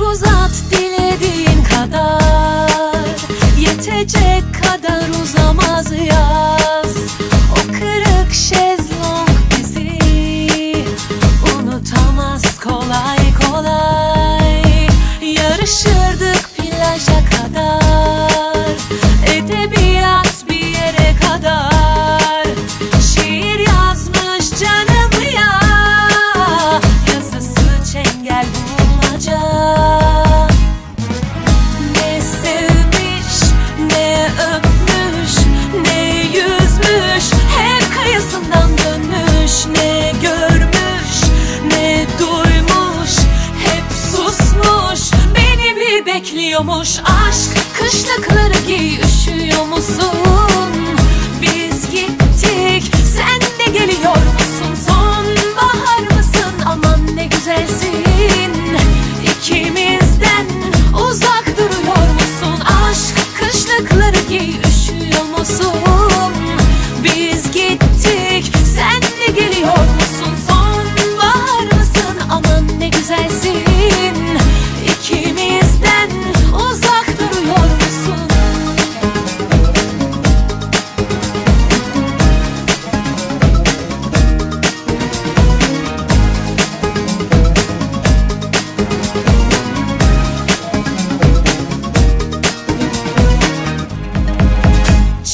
uzat dilediğin kadar. Yetecek kadar uzamaz yaz bir bekliyormuş Aşk kışlıkları giy üşüyor musun?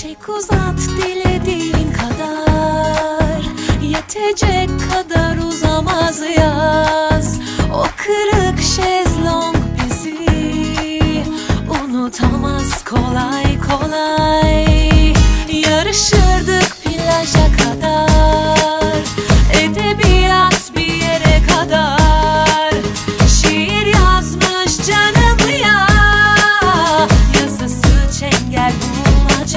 Çek uzat dilediğin kadar. Yetecek kadar uzamaz yaz. O kırık şezlong bizi Unutamaz kolay kolay. Yarışırdık plaja kadar Edebiyat bir yere kadar. Şiir yazmış canım ya Yazısı çengel Ne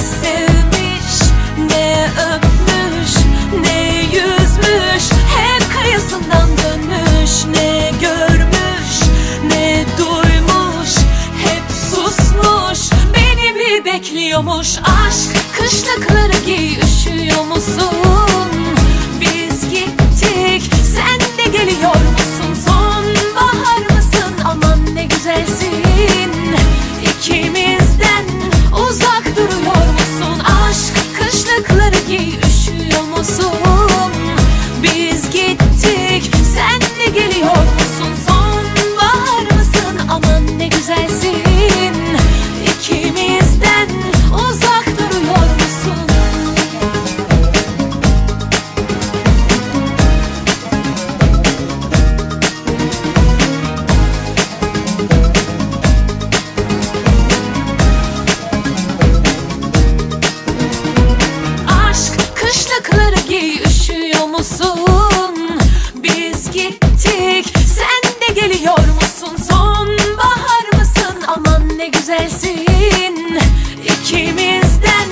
sevmiş ne öpmüş ne yüzmüş Hep kıyısından dönmüş ne görmüş ne duymuş Hep susmuş beni bir bekliyormuş Aşk kışlıkları giy üşüyor musun? musun? Biz gittik sen de geliyor musun? Sonbahar mısın? Aman ne güzelsin ikimizden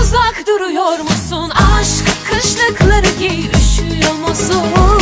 uzak duruyor musun? Aşk kışlıkları giy üşüyor musun?